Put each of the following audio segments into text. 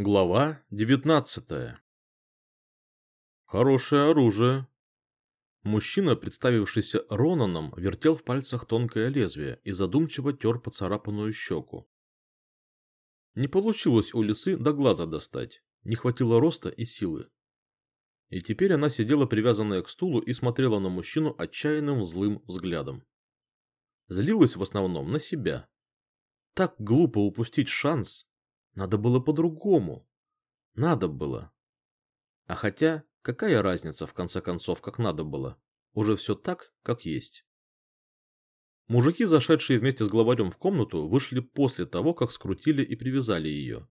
Глава девятнадцатая. Хорошее оружие. Мужчина, представившийся Ронаном, вертел в пальцах тонкое лезвие и задумчиво тер поцарапанную щеку. Не получилось у лисы до глаза достать, не хватило роста и силы. И теперь она сидела привязанная к стулу и смотрела на мужчину отчаянным злым взглядом. Злилась в основном на себя. Так глупо упустить шанс, надо было по-другому. Надо было. А хотя, какая разница в конце концов, как надо было? Уже все так, как есть. Мужики, зашедшие вместе с главарем в комнату, вышли после того, как скрутили и привязали ее.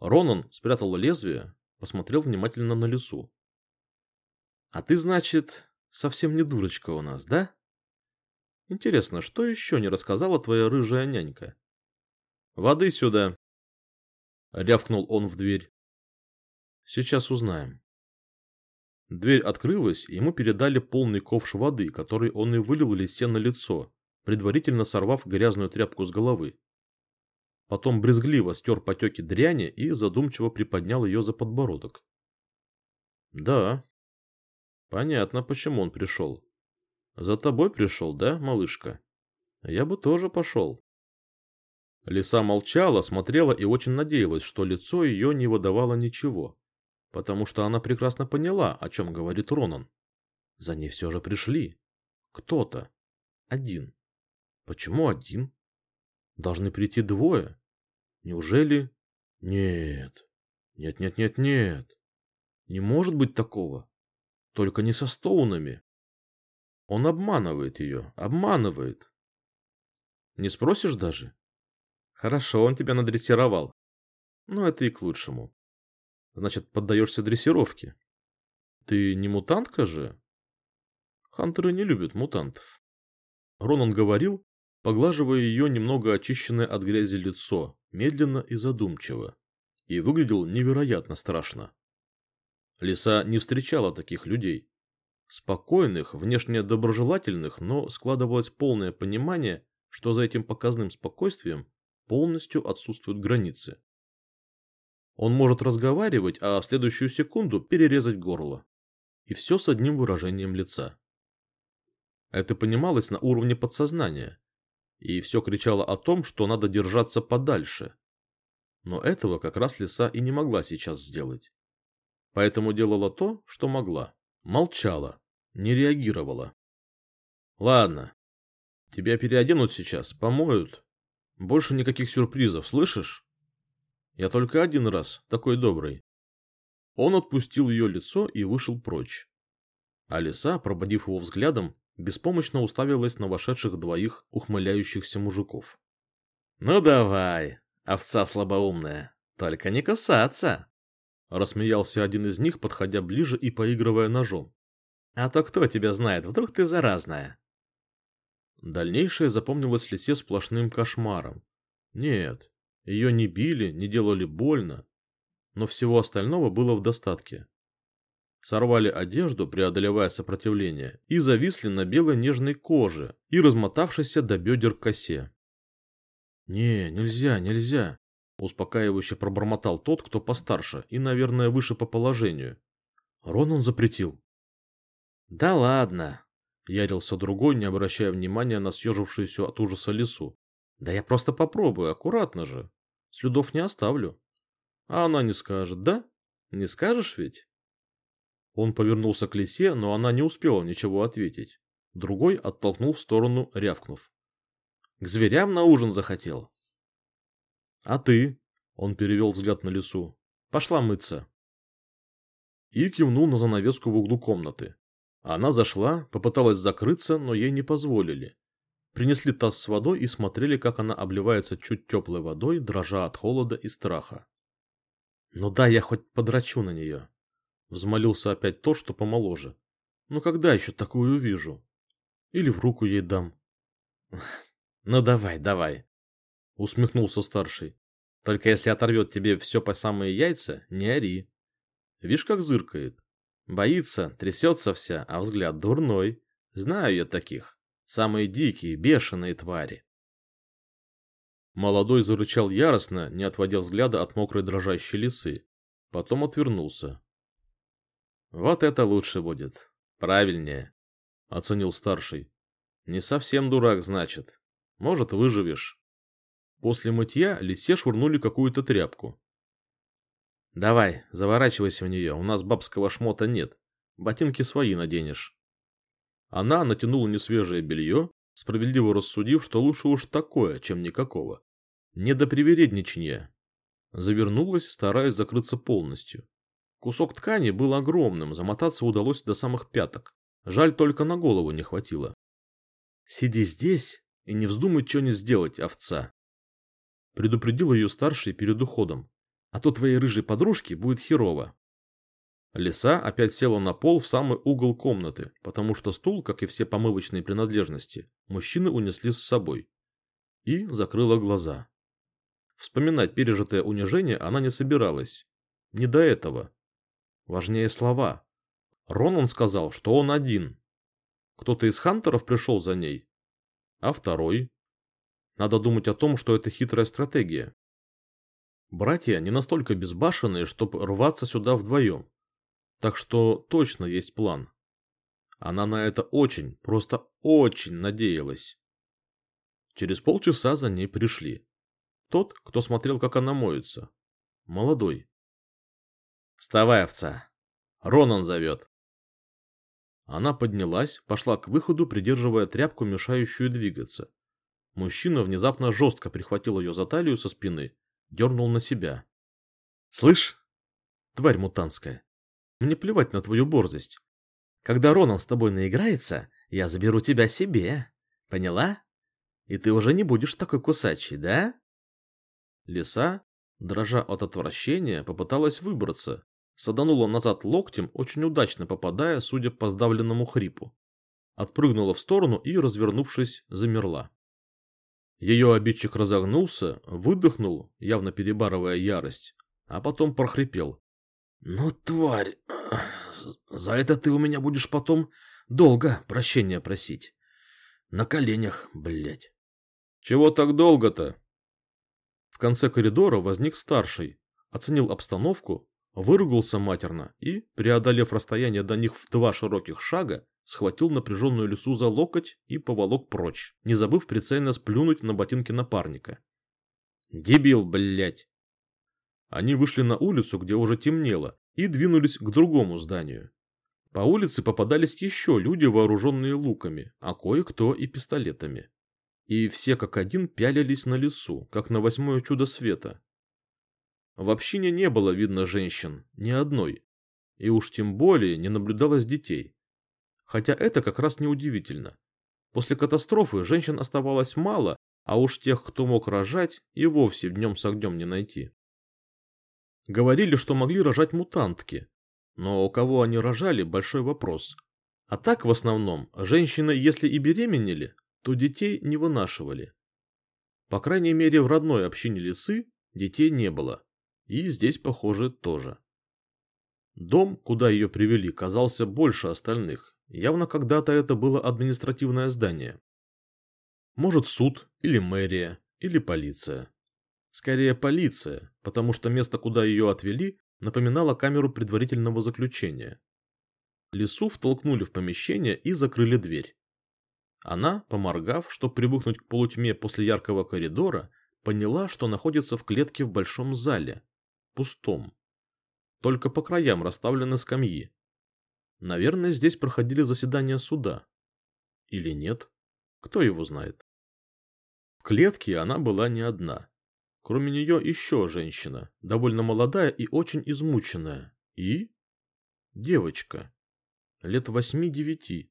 Ронан спрятал лезвие, посмотрел внимательно на лесу. — А ты, значит, совсем не дурочка у нас, да? Интересно, что еще не рассказала твоя рыжая нянька? — Воды сюда, — рявкнул он в дверь. «Сейчас узнаем». Дверь открылась, и ему передали полный ковш воды, который он и вылил лисе на лицо, предварительно сорвав грязную тряпку с головы. Потом брезгливо стер потеки дряни и задумчиво приподнял ее за подбородок. «Да, понятно, почему он пришел. За тобой пришел, да, малышка? Я бы тоже пошел». Лиса молчала, смотрела и очень надеялась, что лицо ее не выдавало ничего, потому что она прекрасно поняла, о чем говорит Ронан. За ней все же пришли. Кто-то. Один. Почему один? Должны прийти двое. Неужели... Нет. Нет, нет, нет, нет. Не может быть такого. Только не со Стоунами. Он обманывает ее, обманывает. Не спросишь даже? Хорошо, он тебя надрессировал. Но это и к лучшему. Значит, поддаешься дрессировке. Ты не мутантка же? Хантеры не любят мутантов. Ронан говорил, поглаживая ее немного очищенное от грязи лицо, медленно и задумчиво, и выглядел невероятно страшно. Лиса не встречала таких людей. Спокойных, внешне доброжелательных, но складывалось полное понимание, что за этим показным спокойствием полностью отсутствуют границы. Он может разговаривать, а в следующую секунду перерезать горло. И все с одним выражением лица. Это понималось на уровне подсознания. И все кричало о том, что надо держаться подальше. Но этого как раз лиса и не могла сейчас сделать. Поэтому делала то, что могла. Молчала, не реагировала. Ладно, тебя переоденут сейчас, помоют, больше никаких сюрпризов, слышишь? Я только один раз, такой добрый. Он отпустил ее лицо и вышел прочь. А лиса, прободив его взглядом, беспомощно уставилась на вошедших двоих ухмыляющихся мужиков. «Ну давай, овца слабоумная, только не касаться!» Рассмеялся один из них, подходя ближе и поигрывая ножом. «А то кто тебя знает, вдруг ты заразная?» Дальнейшее запомнилось Лисе сплошным кошмаром. Нет, ее не били, не делали больно, но всего остального было в достатке. Сорвали одежду, преодолевая сопротивление, и зависли на белой нежной коже и размотавшейся до бедер косе. «Не, нельзя, нельзя», — успокаивающе пробормотал тот, кто постарше и, наверное, выше по положению. Ронан запретил. «Да ладно», Ярился другой, не обращая внимания на съежившуюся от ужаса лису. Да я просто попробую, аккуратно же. Следов не оставлю. А она не скажет, да? Не скажешь ведь? Он повернулся к лисе, но она не успела ничего ответить. Другой оттолкнул в сторону, рявкнув. К зверям на ужин захотел. А ты? Он перевел взгляд на лису. Пошла мыться. И кивнул на занавеску в углу комнаты. Она зашла, попыталась закрыться, но ей не позволили. Принесли таз с водой и смотрели, как она обливается чуть теплой водой, дрожа от холода и страха. «Ну да, я хоть подрачу на нее», — взмолился опять то, что помоложе. «Ну когда еще такую увижу? Или в руку ей дам?» «Ну давай, давай», — усмехнулся старший. «Только если оторвет тебе все по самые яйца, не ори. Видишь, как зыркает. Боится, трясется вся, а взгляд дурной. Знаю я таких. Самые дикие, бешеные твари. Молодой зарычал яростно, не отводя взгляда от мокрой дрожащей лисы. Потом отвернулся. «Вот это лучше будет. Правильнее», — оценил старший. «Не совсем дурак, значит. Может, выживешь». После мытья лисе швырнули какую-то тряпку. «Давай, заворачивайся в нее, у нас бабского шмота нет. Ботинки свои наденешь». Она натянула несвежее белье, справедливо рассудив, что лучше уж такое, чем никакого. Не до привередничания. Завернулась, стараясь закрыться полностью. Кусок ткани был огромным, замотаться удалось до самых пяток. Жаль, только на голову не хватило. «Сиди здесь и не вздумай что-нибудь сделать, овца!» Предупредил ее старший перед уходом. «А то твоей рыжей подружке будет херово». Лиса опять села на пол в самый угол комнаты, потому что стул, как и все помывочные принадлежности, мужчины унесли с собой. И закрыла глаза. Вспоминать пережитое унижение она не собиралась. Не до этого. Важнее слова. Ронан сказал, что он один. Кто-то из хантеров пришел за ней. А второй? Надо думать о том, что это хитрая стратегия. Братья не настолько безбашенные, чтобы рваться сюда вдвоем. Так что точно есть план. Она на это очень, просто очень надеялась. Через полчаса за ней пришли. Тот, кто смотрел, как она моется. Молодой. «Вставай, овца! Ронан зовет!» Она поднялась, пошла к выходу, придерживая тряпку, мешающую двигаться. Мужчина внезапно жестко прихватил ее за талию со спины, дернул на себя. «Слышь, тварь мутанская, мне плевать на твою борзость. Когда Ронан с тобой наиграется, я заберу тебя себе. Поняла? И ты уже не будешь такой кусачий, да? Лиса, дрожа от отвращения, попыталась выбраться, саданула назад локтем, очень удачно попадая, судя по сдавленному хрипу. Отпрыгнула в сторону и, развернувшись, замерла. Ее обидчик разогнулся, выдохнул, явно перебарывая ярость, а потом прохрипел. «Ну, тварь, за это ты у меня будешь потом долго прощения просить. На коленях, блядь». «Чего так долго-то?» В конце коридора возник старший, оценил обстановку, выругался матерно и, преодолев расстояние до них в два широких шага, схватил напряженную лису за локоть и поволок прочь, не забыв прицельно сплюнуть на ботинки напарника. «Дебил, блядь!» Они вышли на улицу, где уже темнело, и двинулись к другому зданию. По улице попадались еще люди, вооруженные луками, а кое-кто и пистолетами. И все как один пялились на лесу, как на восьмое чудо света. В общине не было видно женщин, ни одной, и уж тем более не наблюдалось детей. Хотя это как раз неудивительно. После катастрофы женщин оставалось мало, а уж тех, кто мог рожать, и вовсе днем с огнем не найти. Говорили, что могли рожать мутантки. Но у кого они рожали – большой вопрос. А так, в основном, женщины, если и беременели, то детей не вынашивали. По крайней мере, в родной общине лисы детей не было. И здесь, похоже, тоже. Дом, куда ее привели, казался больше остальных. Явно когда-то это было административное здание. Может, суд, или мэрия, или полиция. Скорее полиция, потому что место, куда ее отвели, напоминало камеру предварительного заключения. Лису втолкнули в помещение и закрыли дверь. Она, поморгав, чтобы прибухнуть к полутьме после яркого коридора, поняла, что находится в клетке в большом зале, пустом. Только по краям расставлены скамьи. Наверное, здесь проходили заседания суда. Или нет? Кто его знает? В клетке она была не одна. Кроме нее еще женщина, довольно молодая и очень измученная. И? Девочка. Лет восьми-девяти.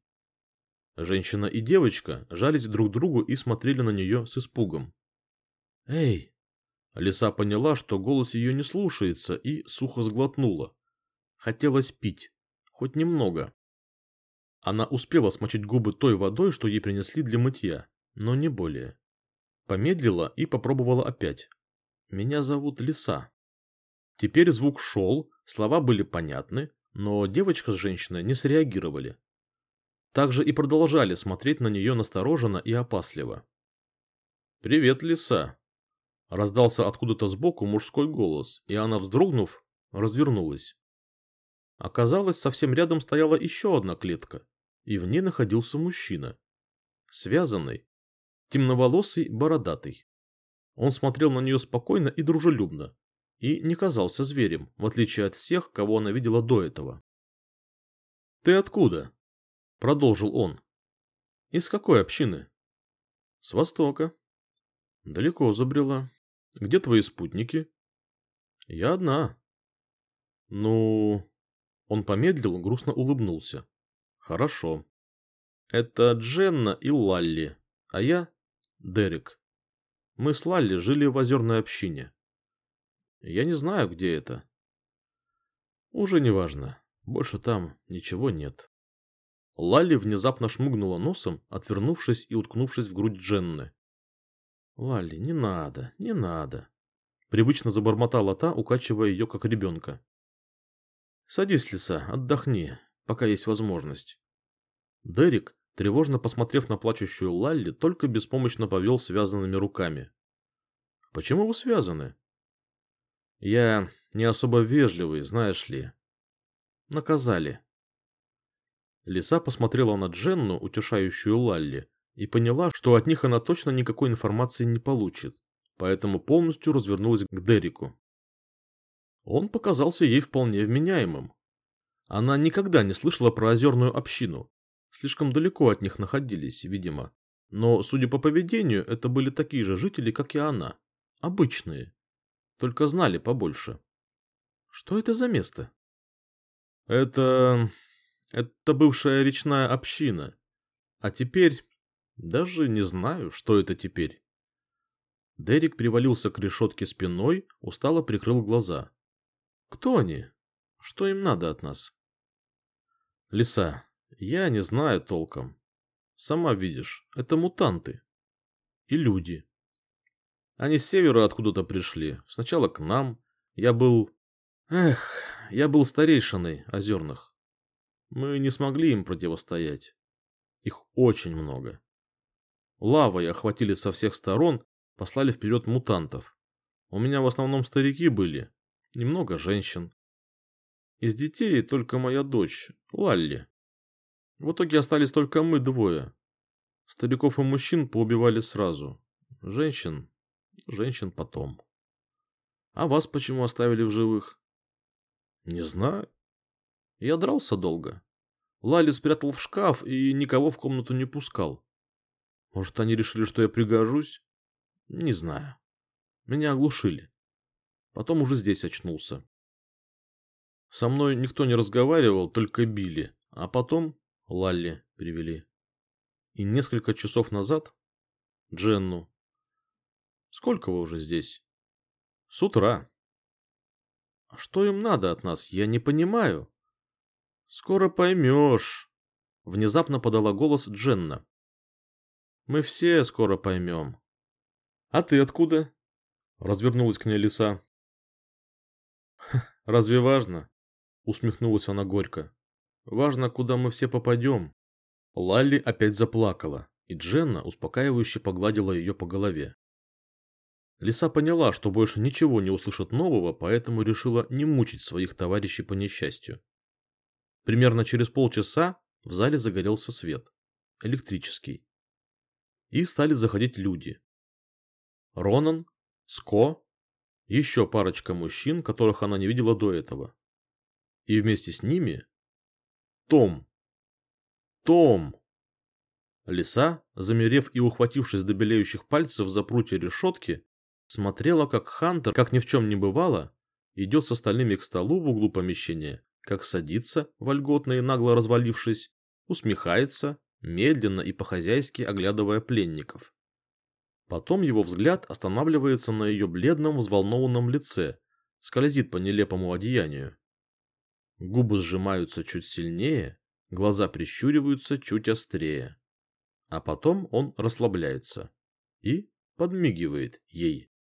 Женщина и девочка жались друг другу и смотрели на нее с испугом. «Эй!» Лиса поняла, что голос ее не слушается, и сухо сглотнула. Хотелось пить. Хоть немного. Она успела смочить губы той водой, что ей принесли для мытья, но не более. Помедлила и попробовала опять. Меня зовут Лиса. Теперь звук шел, слова были понятны, но девочка с женщиной не среагировали. Также и продолжали смотреть на нее настороженно и опасливо. «Привет, Лиса!» Раздался откуда-то сбоку мужской голос, и она, вздрогнув, развернулась. Оказалось, совсем рядом стояла еще одна клетка, и в ней находился мужчина. Связанный, темноволосый, бородатый. Он смотрел на нее спокойно и дружелюбно, и не казался зверем, в отличие от всех, кого она видела до этого. «Ты откуда?» — продолжил он. «Из какой общины?» «С востока». «Далеко забрела. Где твои спутники?» «Я одна». «Ну...» Он помедлил, грустно улыбнулся. «Хорошо. Это Дженна и Лалли, а я — Дерек. Мы с Лалли жили в озерной общине. Я не знаю, где это. Уже не важно. Больше там ничего нет. Лалли внезапно шмыгнула носом, отвернувшись и уткнувшись в грудь Дженны. «Лалли, не надо, не надо», — привычно забормотала та, укачивая ее как ребенка. «Садись, лиса, отдохни, пока есть возможность». Дерек, тревожно посмотрев на плачущую Лалли, только беспомощно повел связанными руками. «Почему вы связаны?» «Я не особо вежливый, знаешь ли. Наказали». Лиса посмотрела на Дженну, утешающую Лалли, и поняла, что от них она точно никакой информации не получит, поэтому полностью развернулась к Дереку. Он показался ей вполне вменяемым. Она никогда не слышала про озерную общину. Слишком далеко от них находились, видимо. Но, судя по поведению, это были такие же жители, как и она. Обычные. Только знали побольше. Что это за место? Это... Это бывшая речная община. А теперь... Даже не знаю, что это теперь. Дерек привалился к решетке спиной, устало прикрыл глаза. Кто они? Что им надо от нас? Лиса, я не знаю толком. Сама видишь, это мутанты. И люди. Они с севера откуда-то пришли. Сначала к нам. Я был... Эх, я был старейшиной озерных. Мы не смогли им противостоять. Их очень много. Лавой охватили со всех сторон, послали вперед мутантов. У меня в основном старики были, немного женщин. Из детей только моя дочь, Лалли. В итоге остались только мы двое. Стариков и мужчин поубивали сразу. Женщин... женщин потом. А вас почему оставили в живых? Не знаю. Я дрался долго. Лали спрятал в шкаф и никого в комнату не пускал. Может, они решили, что я пригожусь? Не знаю. Меня оглушили. Потом уже здесь очнулся. Со мной никто не разговаривал, только били. А потом Лалли привели. И несколько часов назад Дженну. Сколько вы уже здесь? С утра. А что им надо от нас, я не понимаю. Скоро поймешь. Внезапно подала голос Дженна. Мы все скоро поймем. А ты откуда? Развернулась к ней лиса. «Разве важно?» — усмехнулась она горько. «Важно, куда мы все попадем». Лалли опять заплакала, и Дженна успокаивающе погладила ее по голове. Лиса поняла, что больше ничего не услышит нового, поэтому решила не мучить своих товарищей по несчастью. Примерно через полчаса в зале загорелся свет. Электрический. И стали заходить люди. Ронан, Ско еще парочка мужчин, которых она не видела до этого. И вместе с ними Том. Том! Лиса, замерев и ухватившись до белеющих пальцев за прутья решетки, смотрела, как Хантер, как ни в чем не бывало, идет с остальными к столу в углу помещения, как садится, вольготно и нагло развалившись, усмехается, медленно и по-хозяйски оглядывая пленников. Потом его взгляд останавливается на ее бледном взволнованном лице, скользит по нелепому одеянию. Губы сжимаются чуть сильнее, глаза прищуриваются чуть острее. А потом он расслабляется и подмигивает ей.